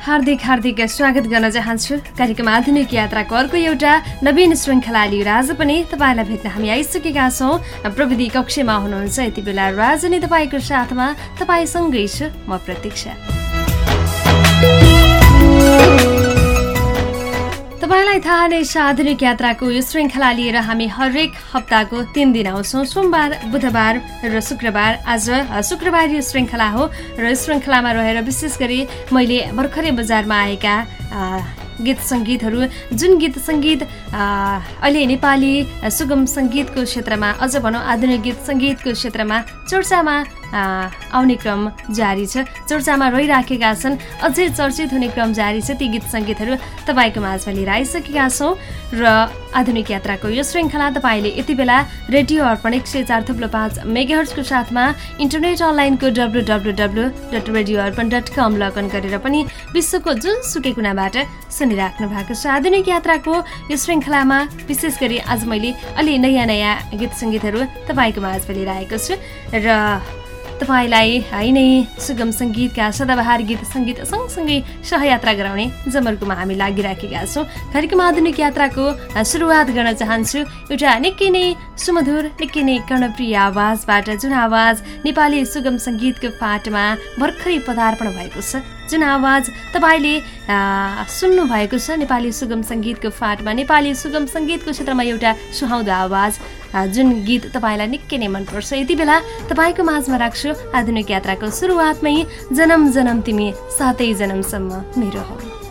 हार्दिक हार्दिक स्वागत गर्न चाहन्छु। कार्यक्रम आधुनिक यात्राको अर्को एउटा नवीन श्रृङ्खला लिएर आज पनि तपाईँलाई भेट्न हामी आइसकेका छौँ। प्रविधि कक्षमा हुनुहुन्छ यति बेला राजनी तपाईँको साथमा तपाईँसँगै छु म प्रतीक्षा। तपाईँलाई थाहा नै आधुनिक यात्राको यो श्रृङ्खला लिएर हामी हरेक हप्ताको तिन दिन आउँछौँ। सोमबार बुधबार र शुक्रबार। आज शुक्रबार यो श्रृङ्खला हो र यो श्रृङ्खलामा रहेर विशेष गरी मैले भर्खरै बजारमा आएका गीत सङ्गीतहरू जुन गीत सङ्गीत अहिले नेपाली सुगम सङ्गीतको क्षेत्रमा अझ भनौँ आधुनिक गीत सङ्गीतको क्षेत्रमा चर्चामा आउने क्रम जारी छ। चर्चामा रहिराखेका छन्। अझै चर्चित हुने क्रम जारी छ। ती गीत सङ्गीतहरू तपाईँको माझमा लिएर आइसकेका छौँ। र आधुनिक यात्राको यो श्रृङ्खला तपाईँले यति बेला रेडियो अर्पण एक सय चार थुप्रो पाँच मेगाहर्सको साथमा इन्टरनेट अनलाइनको W W W dot radio Arpan dot com login गरेर पनि विश्वको जुनसुकै कुनाबाट सुनिराख्नु भएको छ। आधुनिक यात्राको यो श्रृङ्खलामा विशेष गरी आज मैले अलि नयाँ नयाँ गीत सङ्गीतहरू तपाईँको माझमा लिएर आएको छु। र तपाईँलाई है नै सुगम सङ्गीतका सदाबहार गीत सङ्गीत सँगसँगै सहयात्रा गराउने जमर्कोमा हामी लागिराखेका छौँ। कार्यक्रम आधुनिक यात्राको सुरुवात गर्न चाहन्छु। एउटा निकै नै सुमधुर निकै नै कर्णप्रिय आवाजबाट जुन आवाज नेपाली सुगम सङ्गीतको पाठमा भर्खरै पदार्पण भएको छ। जुन आवाज। तपाईँले सुन्नु भएको छ नेपाली सुगम सङ्गीतको फाटमा। नेपाली सुगम सङ्गीतको क्षेत्रमा एउटा सुहाउँदो आवाज। जुन गीत तपाईँलाई निकै नै मनपर्छ। यति बेला तपाईँको माझमा राख्छु आधुनिक यात्राको सुरुवातमै जन्म जन्म तिमी सातै जन्मसम्म मेरो हो।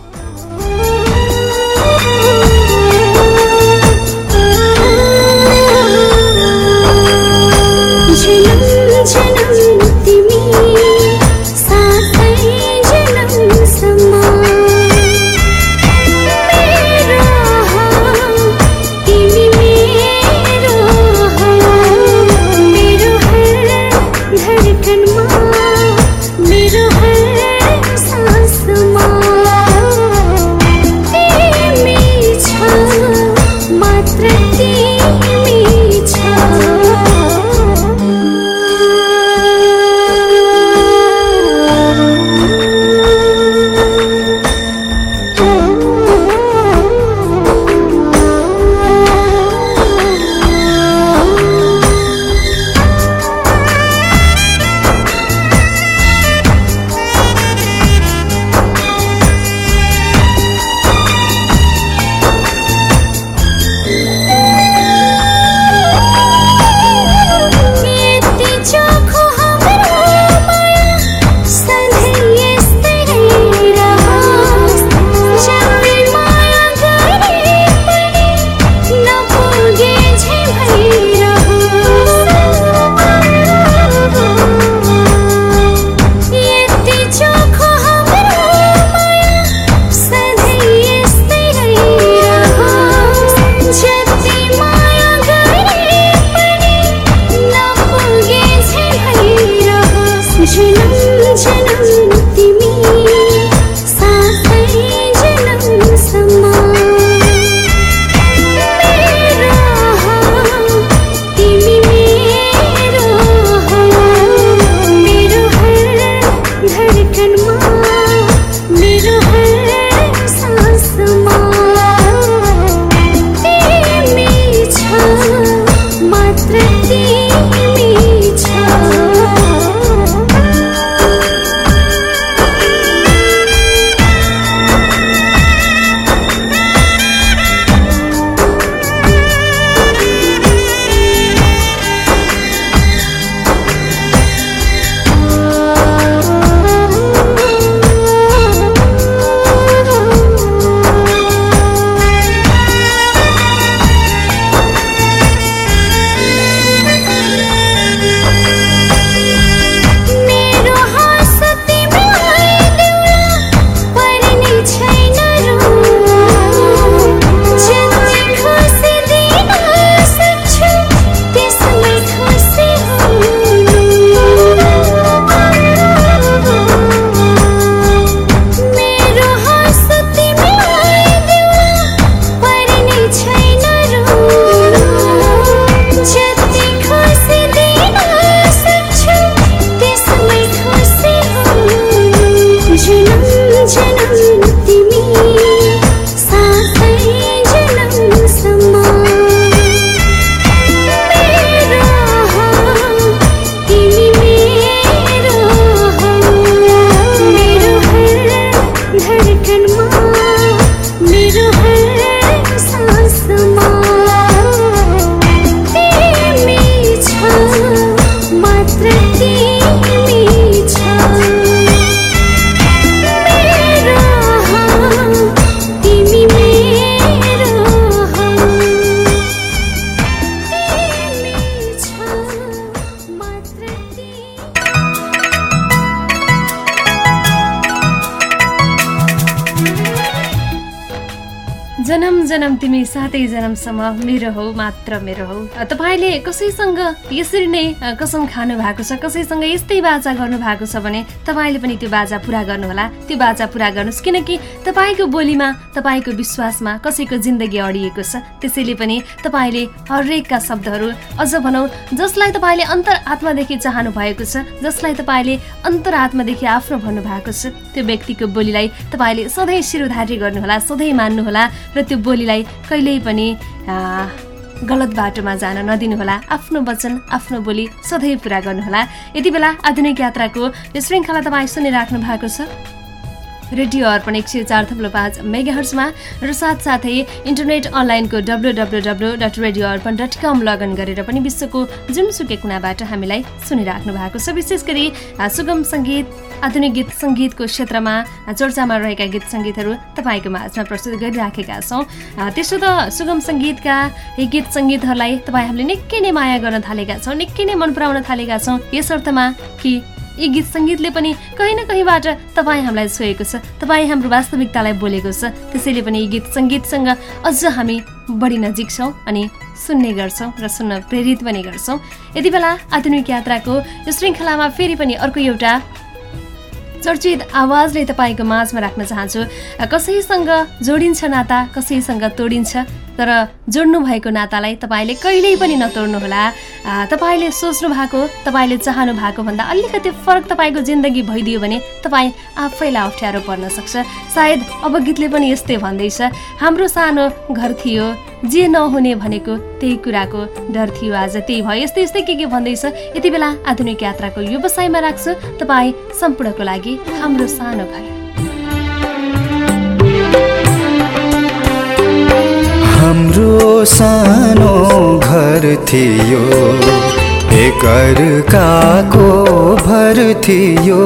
तिमी सातै जन्मसम्म मेरो हो मात्र मेरो हो। तपाईँले कसैसँग यसरी नै कसम खानु भएको छ कसैसँग यस्तै बाजा गर्नु भएको छ भने तपाईँले पनि त्यो बाजा पुरा गर्नुहोला। त्यो बाजा पुरा गर्नुहोस् किनकि तपाईँको बोलीमा तपाईँको विश्वासमा कसैको जिन्दगी अडिएको छ। त्यसैले पनि तपाईँले हरेकका शब्दहरू अझ भनौँ जसलाई तपाईँले अन्तर आत्मादेखि चाहनु भएको छ जसलाई तपाईँले अन्तर आत्मादेखि आफ्नो भन्नुभएको छ त्यो व्यक्तिको बोलीलाई तपाईँले सधैँ शिरोधार्य गर्नुहोला सधैँ मान्नुहोला र त्यो बोलीलाई कहिल्यै पनि गलत बाटोमा जान नदिनुहोला। आफ्नो वचन आफ्नो बोली सधैँ पुरा गर्नुहोला। यति बेला आधुनिक यात्राको यो श्रृङ्खला तपाईँ सुनिराख्नु भएको छ। रेडियो अर्पण एक सय चार थप्लो पाँच मेगा हर्समा र साथसाथै इन्टरनेट अनलाइनको W W W dot radio Arpan dot com login गरेर पनि विश्वको जुनसुकै कुनाबाट हामीलाई सुनिराख्नु भएको छ। विशेष गरी सुगम सङ्गीत आधुनिक गीत सङ्गीतको क्षेत्रमा चर्चामा रहेका गीत सङ्गीतहरू तपाईँको माझमा प्रस्तुत गरिराखेका छौँ। त्यसो त सुगम सङ्गीतका यी गीत सङ्गीतहरूलाई तपाईँ हामीले निकै नै माया गर्न थालेका छौँ निकै नै मन पराउन थालेका छौँ। यस अर्थमा कि यी गीत सङ्गीतले पनि कहीँ न कहीँबाट तपाईँ हामीलाई छोएको छ तपाईँ हाम्रो वास्तविकतालाई बोलेको छ। त्यसैले पनि यी गीत सङ्गीतसँग अझ हामी बढी नजिक छौँ अनि सुन्ने गर्छौँ र सुन्न प्रेरित पनि गर्छौँ। यति बेला आधुनिक यात्राको यो श्रृङ्खलामा फेरि पनि अर्को एउटा चर्चित आवाजले तपाईँको माझमा राख्न चाहन्छु। कसैसँग जोडिन्छ नाता कसैसँग तोडिन्छ तर जोड्नु भएको नातालाई तपाईँले कहिल्यै पनि नतोड्नुहोला। तपाईँले सोच्नु भएको तपाईँले चाहनु भएको भन्दा अलिकति फरक तपाईँको जिन्दगी भइदियो भने तपाईँ आफैलाई अप्ठ्यारो पर्न सक्छ। सायद अब गीतले पनि यस्तै भन्दैछ। हाम्रो सानो घर थियो। जे नहुने भनेको त्यही कुराको डर थियो आज। त्यही भयो। यस्तै यस्तै के के भन्दैछ? यति बेला आधुनिक यात्राको व्यवसायमा राख्छु। तपाईँ सम्पूर्णको लागि हाम्रो सानो घर। हाम्रो सानो घर थियो। एक काको भर थियो।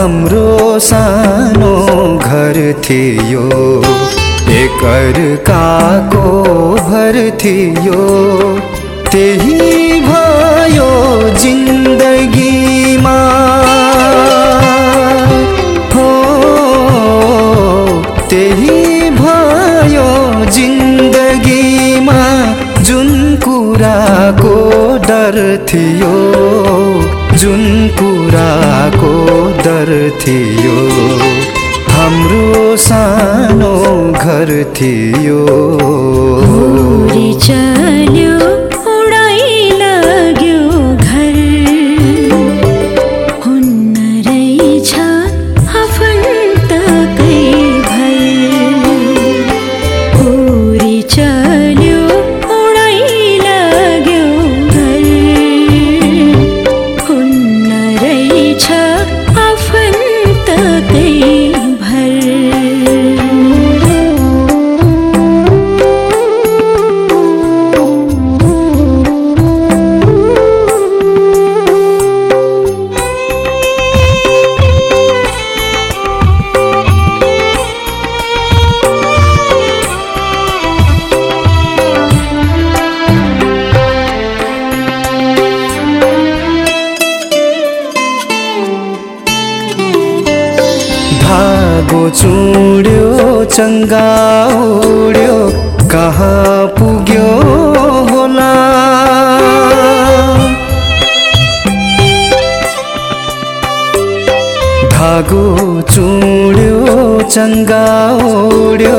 हाम्रो सानो घर थियो। एक काको भर थियो। त्यही भयो जिन्दगीमा। कुराको डर थियो। जुन कुराको डर थियो हाम्रो सानो घर थियो। चल्यो चङ्गा उड्यो कहाँ पुग्यो होला धागो चुड्यो चङ्गा उड्यो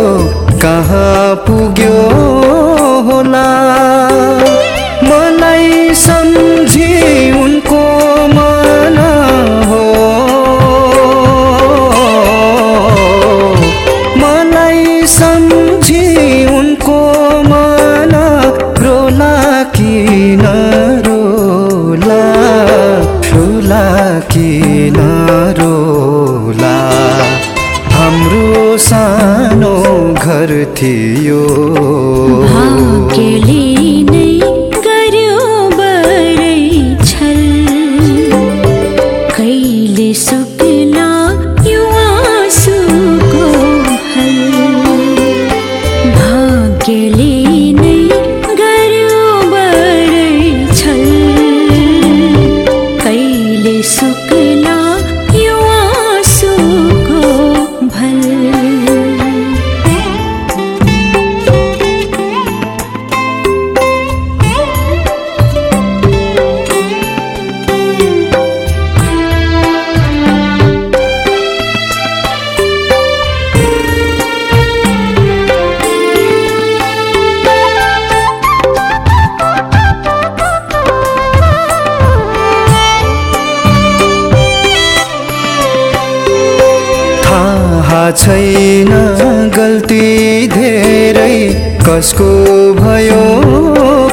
कसको भयो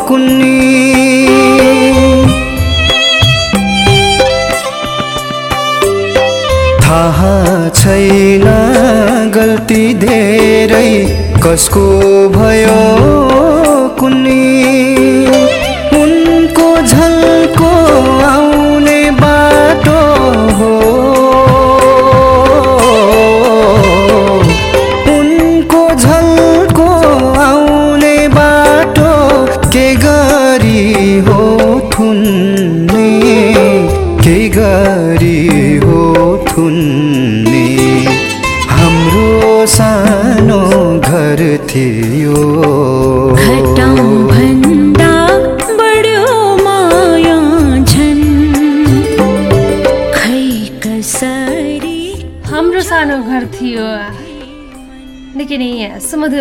कुन्नी? थाहा छैन गल्ती धेरै कसको भयो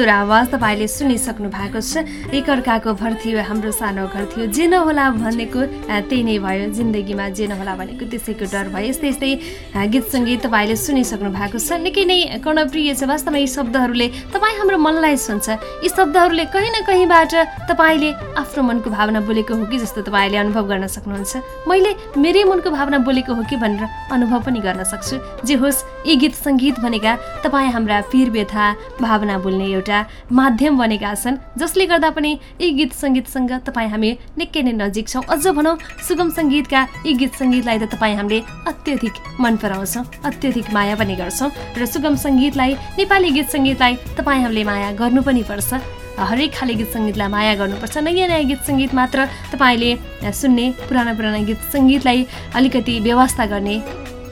सुमधुर आवाज तपाईँले सुनिसक्नु भएको छ। एकअर्काको भर थियो हाम्रो सानो घर थियो। जे नहोला भनेको त्यही नै भयो। जिन्दगीमा जे नहोला भनेको त्यसैको डर भयो। यस्तै यस्तै गीत सङ्गीत तपाईँले सुनिसक्नु भएको छ। निकै नै कर्णप्रिय छ। वास्तवमा यी शब्दहरूले तपाईँ हाम्रो मनलाई सुन्छ। यी शब्दहरूले कहीँ न कहीँबाट तपाईँले आफ्नो मनको भावना बोलेको हो कि जस्तो तपाईँले अनुभव गर्न सक्नुहुन्छ। मैले मेरै मनको भावना बोलेको हो कि भनेर अनुभव पनि गर्न सक्छु। जे होस् यी गीत सङ्गीत भनेका तपाईँ हाम्रा पीर व्यथा भावना बोल्ने एउटा माध्यम बनेका छन् जसले गर्दा पनि यी गीत सङ्गीतसँग तपाईँ हामी निकै नै नजिक छौँ। अझ भनौँ सुगम सङ्गीतका यी गीत सङ्गीतलाई त तपाईँ हामीले अत्यधिक मन पराउँछौँ अत्यधिक माया पनि गर्छौँ र सुगम सङ्गीतलाई नेपाली गीत सङ्गीतलाई तपाईँ हामीले माया गर्नु पनि पर्छ। हरेक खाले गीत सङ्गीतलाई माया गर्नुपर्छ। नयाँ नयाँ गीत सङ्गीत मात्र तपाईँले सुन्ने पुराना पुराना गीत सङ्गीतलाई अलिकति व्यवस्था गर्ने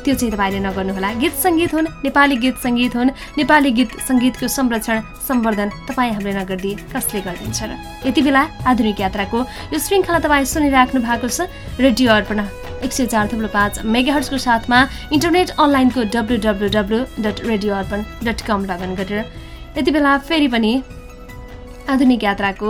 त्यो चाहिँ तपाईँले नगर्नुहोला गीत सङ्गीत हुन् नेपाली गीत सङ्गीत हुन्। नेपाली गीत सङ्गीतको संरक्षण सम्वर्धन तपाईँ हामीले नगरिदिए कसले गरिदिन्छ र यति बेला आधुनिक यात्राको यो श्रृङ्खला तपाईँ सुनिराख्नु भएको छ रेडियो अर्पण एक सय चार थुप्रो पाँच मेगाहर्सको साथमा इन्टरनेट अनलाइनको W W W dot radio Arpan dot com login गरेर। यति बेला फेरि पनि आधुनिक यात्राको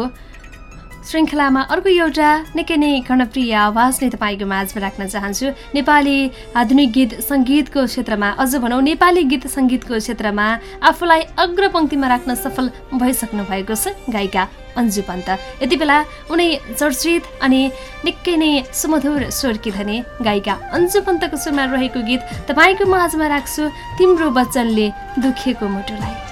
श्रृङ्खलामा अर्को एउटा निकै नै कर्णप्रिय आवाज नै तपाईँको माझमा राख्न चाहन्छु। नेपाली आधुनिक गीत सङ्गीतको क्षेत्रमा अझ भनौँ नेपाली गीत सङ्गीतको क्षेत्रमा आफूलाई अग्रपङ्क्तिमा राख्न सफल भइसक्नु भएको छ गायिका अन्जु पन्त। यति बेला उनै चर्चित अनि निकै नै सुमधुर स्वरकी धने गायिका अन्जु पन्तको सुरमा रहेको गीत तपाईँको माझमा राख्छु तिम्रो वचनले दुखेको मुटुलाई।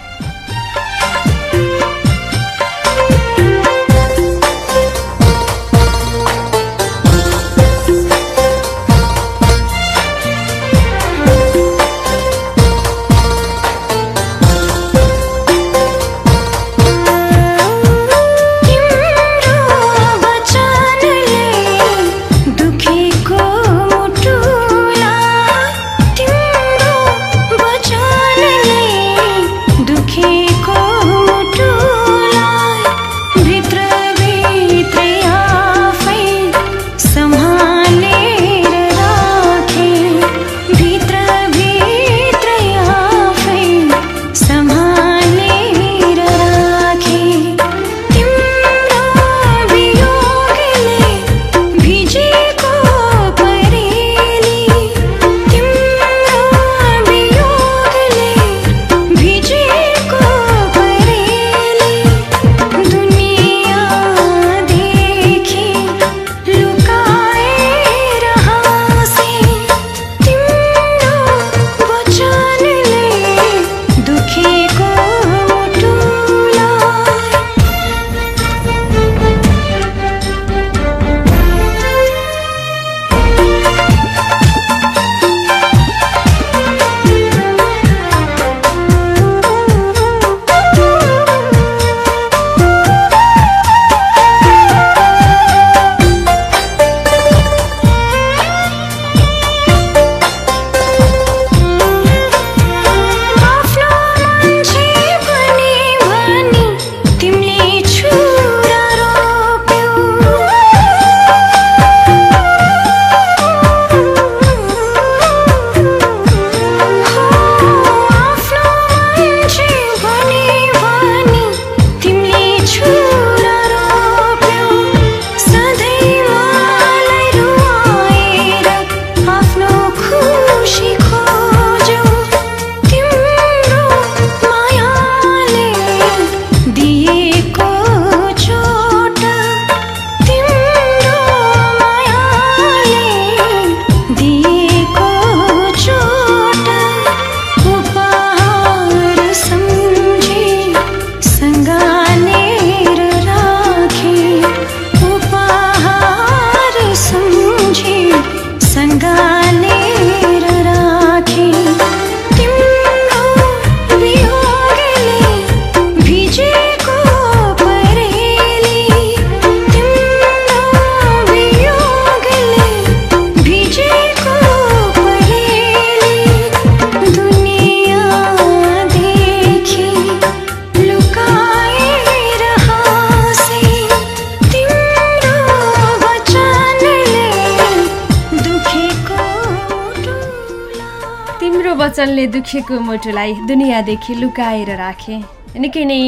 बच्चनले दुखेको मुटुलाई दुनियाँदेखि लुकाएर राखे निकै नै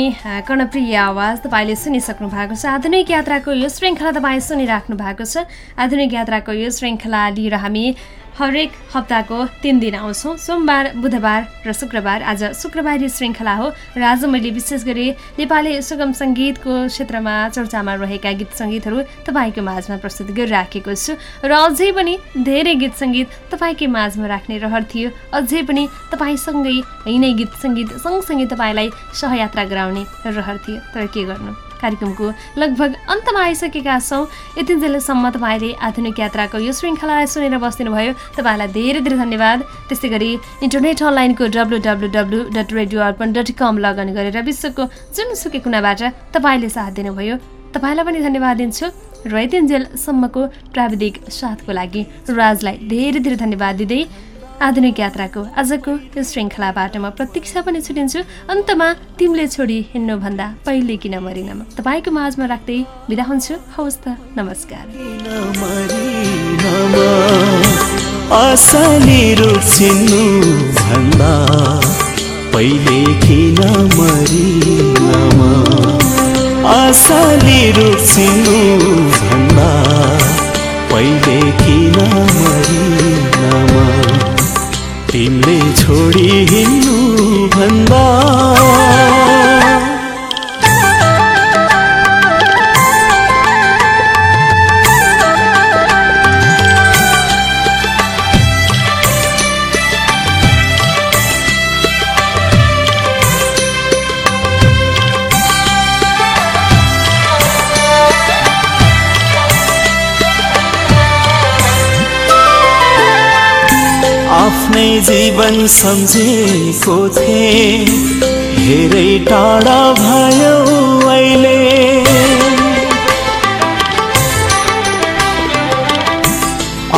कर्णप्रिय आवाज तपाईँले सुनिसक्नु भएको छ आधुनिक यात्राको यो श्रृङ्खला तपाईँ सुनिराख्नु भएको छ आधुनिक यात्राको यो श्रृङ्खला लिएर हामी हरेक हप्ताको तिन दिन आउँछौँ। सोमबार बुधबार र शुक्रबार आज शुक्रबारी श्रृङ्खला हो र आज मैले विशेष गरी नेपाली सुगम सङ्गीतको क्षेत्रमा चर्चामा रहेका गीत सङ्गीतहरू तपाईँको माझमा प्रस्तुत गरिराखेको छु र अझै पनि धेरै गीत सङ्गीत तपाईँकै माझमा राख्ने रहर थियो। अझै पनि तपाईँसँगै यिनै गीत सङ्गीत सँगसँगै तपाईँलाई सहयात्रा गराउने रहर थियो। तर के गर्नु? कार्यक्रमको लगभग अन्तमा आइसकेका छौँ। यतिन्जेलसम्म तपाईँले आधुनिक यात्राको यो श्रृङ्खलालाई सुनेर बसिदिनु भयो तपाईँलाई धेरै धेरै धन्यवाद। त्यस्तै गरी इन्टरनेट अनलाइनको W W W dot radio Arpan dot com login गरेर विश्वको जुनसुकै कुनाबाट तपाईँले साथ दिनुभयो। तपाईँलाई पनि धन्यवाद दिन्छु र यतिन्जेलसम्मको प्राविधिक साथको लागि राजलाई धेरै धेरै धन्यवाद दिँदै आधुनिक यात्राको आजको यो श्रृङ्खलाबाट म प्रतीक्षा पनि छुटिन्छु। अन्तमा तिमीले छोडी हिँड्नुभन्दा पहिले किन मरिनमा? तपाईँको माझमा राख्दै बिदा हुन्छु। हवस् त नमस्कार। पहिले किन मरिनमा? चिन्नु भन्दा पहिले किन मरिनमा? तिमीले छोडी हिँड्नु भन्दा जीवन सम्झेको धेरै टाढा भयो अहिले।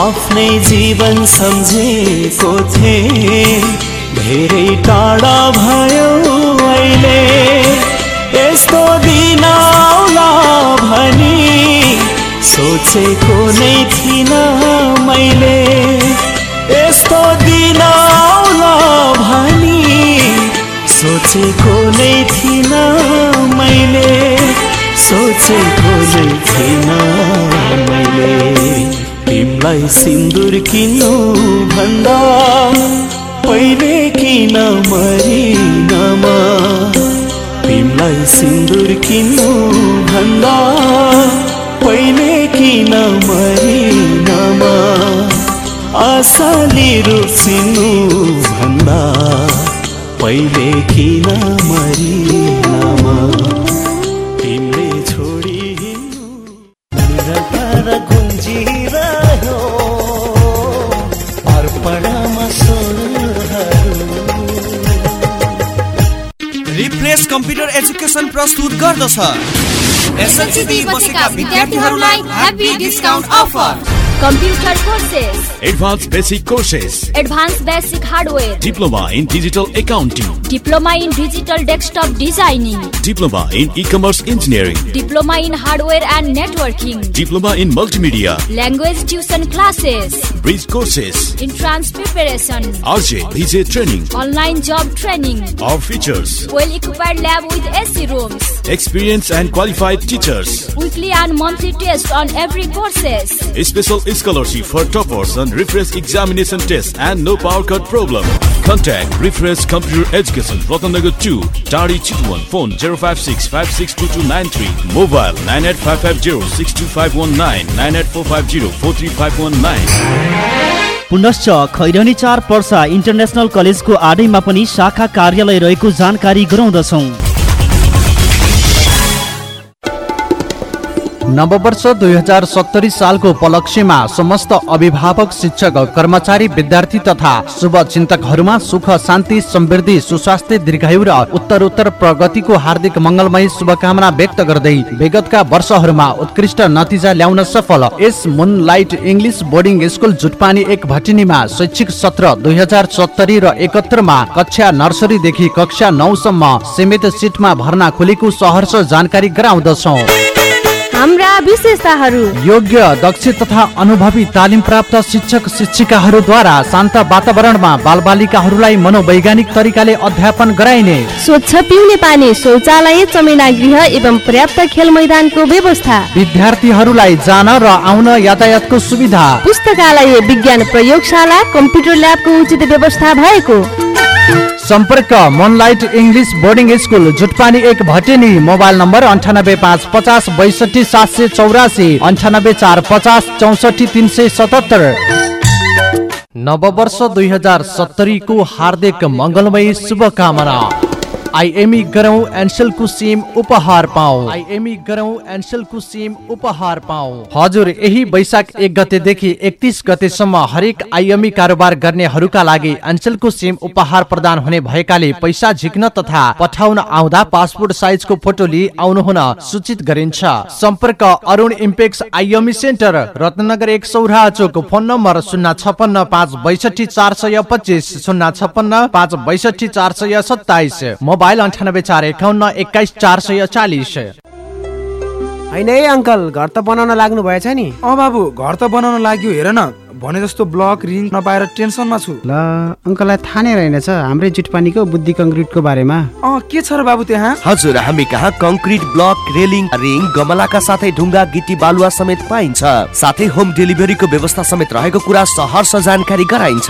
आफ्नै जीवन सम्झेको थिएँ। धेरै टाढा भयो अहिले। यस्तो दिन आउला भनी सोचेको नै थिइनँ मैले। यस्तो दिन आउला भनी। सोचेको नै थिइनँ मैले। सोचेको नै थिइनँ मैले। तिमीलाई सिन्दुर किन्नु भन्दा पहिले किन मरिनमा? तिमीलाई सिन्दुर किन्नु भन्दा पहिले किन मरिनमा? असली रूप चिन्नु भन्दा पहिले किन मरिनमा? तिमीले छोडी हिँड्नु। गुन्जिरह्यो अर्पणमा रिफ्रेस कम्प्युटर एजुकेसन प्रस्तुत गर्दछ। एसएलसी बसेका विद्यार्थीहरूलाई happy discount offer Computer courses, Advanced Basic Courses, Advanced Basic Hardware, Diploma in Digital Accounting, Diploma in Digital Desktop Designing, Diploma in E-Commerce Engineering, Diploma in Hardware and Networking, Diploma in Multimedia, Language Tuition Classes, Bridge Courses, Entrance Preparation, RJ, BJ Training, Online Job Training, Our Features, Well-equipped lab with AC rooms, Experienced and Qualified Teachers, Weekly and monthly test on every courses, Special Scholarship for Toppers on Refresh Examination Test and No Power Cut Problem. Contact Refresh Computer Education, Ratanagar 2, Tari Chitwan, phone 056 562293, mobile 98550 62519, 98450 43519. पुनश्च खैरनी चार Parsa international कलेजको आडैमा पनि शाखा कार्यालय रहेको जानकारी गराउँदछौँ नववर्ष दुई हजार सत्तरी सालको उपलक्ष्यमा समस्त अभिभावक शिक्षक कर्मचारी विद्यार्थी तथा शुभचिन्तकहरूमा सुख शान्ति समृद्धि सुस्वास्थ्य दीर्घायु र उत्तरोत्तर प्रगतिको हार्दिक मङ्गलमय शुभकामना व्यक्त गर्दै विगतका वर्षहरूमा उत्कृष्ट नतिजा ल्याउन सफल। यस moonlight English boarding school Jutpani एक भटिनीमा शैक्षिक सत्र दुई हजार सत्तरी र एकहत्तरमा कक्षा नर्सरीदेखि कक्षा नौसम्म सीमित सिटमा भर्ना खुलेको सहर्ष जानकारी गराउँदछौ। हाम्रा विशेषताहरू। योग्य दक्ष तथा अनुभवी तालिम प्राप्त शिक्षक शिक्षिकाहरूद्वारा शान्त वातावरणमा बालबालिकाहरूलाई मनोवैज्ञानिक तरिकाले अध्यापन गराइने। स्वच्छ पिउने पानी शौचालय चमेना गृह एवं पर्याप्त खेल मैदानको व्यवस्था। विद्यार्थीहरूलाई जान र आउन यातायातको सुविधा। पुस्तकालय विज्ञान प्रयोगशाला कम्प्युटर ल्याबको उचित व्यवस्था भएको। सम्पर्क moonlight English boarding school Jutpani एक भटेनी मोबाइल नम्बर अन्ठानब्बे पाँच पचास बैसठी सात सय चौरासी अन्ठानब्बे चार पचास चौसठी तिन सय सतहत्तर। नववर्ष दुई हजार सत्तरीको हार्दिक मङ्गलमय शुभकामना। आइएमई गरौँ एनसेलको सिम उपहार पाऊ। आइएमई गरौँ एनसेलको सिम उपहार पाऊ। हजुर यही वैशाख एक गतेदेखि एकतिस गतेसम्म हरेक आइएमई कारोबार गर्नेहरूका लागि एनसेलको सिम उपहार प्रदान हुने भएकाले पैसा झिक्न तथा पठाउन आउँदा पासपोर्ट साइजको फोटो लिई आउनुहुन सूचित गरिन्छ। सम्पर्क Arun impex IME centre Ratnanagar एक चोक फोन नम्बर शून्य छपन्न पाँच बैसठी चार सय पच्चिस शून्य छपन्न पाँच बैसठी चार सय सत्ताइस मोबाइल अन्ठानब्बे चार एकाउन्न एक्काइस चार सय चालिस। होइन है अङ्कल घर त बनाउन लाग्नु भएछ नि। अँ बाबु घर त बनाउन लाग्यो हेर न। भने जस्तो ब्लक रिङ नपाएर टेन्सनमा छु। ल अङ्कललाई थाहा नै रहेनछ हाम्रै जुटपानीको बुद्धि कङ्क्रिटको बारेमा। अँ के छ र बाबु त्यहाँ? हजुर हामी कहाँ कङ्क्रिट ब्लक रेलिङ रिङ गमलाका साथै ढुङ्गा गिटी बालुवा समेत पाइन्छ। साथै होम डेलिभरीको व्यवस्था समेत रहेको कुरा सहर जानकारी गराइन्छ।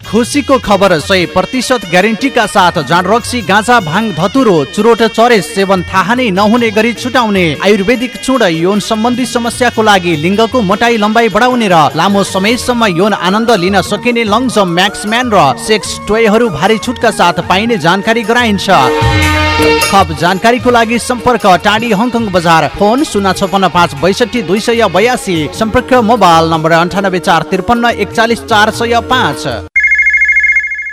खुसीको खबर सय प्रतिशत ग्यारेन्टीका साथ जाँड रक्सी गाँजा भाङ धतुरो चुरोट चरेस सेवन थाहा नै नहुने गरी छुटाउने आयुर्वेदिक चूर्ण यौन सम्बन्धी समस्याको लागि लिङ्गको मोटाइ लम्बाइ बढाउने र लामो समयसम्म यौन आनन्द लिन सकिने लङ्जम म्याक्सम्यान र सेक्स टोयहरू भारी छुटका साथ पाइने जानकारी गराइन्छ। थप जानकारीको लागि सम्पर्क टाढी हङकङ बजार। फोन शून्य छपन्न पाँच बैसठी दुई सय बयासी। सम्पर्क मोबाइल नम्बर अन्ठानब्बे चार त्रिपन्न एकचालिस चार सय पाँच।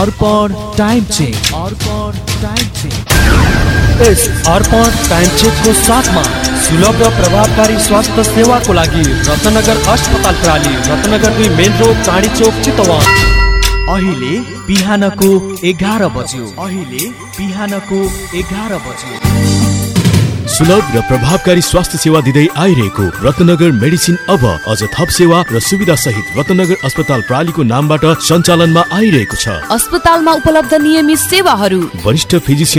Arpan time check. Arpan time check. यस अर्पण टाइम चेकको साथमा सुलभ र प्रभावकारी स्वास्थ्य सेवाको लागि रत्नगर अस्पताल प्राली रत्नगर दुई मेन रोड चाँडी चोक चितवन। अहिले बिहानको एघार बज्यो। अहिले बिहानको एघार बज्यो। सुलभ र प्रभावकारी स्वास्थ्य सेवा दिँदै आइरहेको रत्नगर मेडिसिन अब अझ थप सेवा र सुविधा सहित रत्नगर अस्पताल प्रालीको नामबाट सञ्चालनमा आइरहेको छ। अस्पतालमा उपलब्ध नियमित सेवाहरू। वरिष्ठ फिजिसियन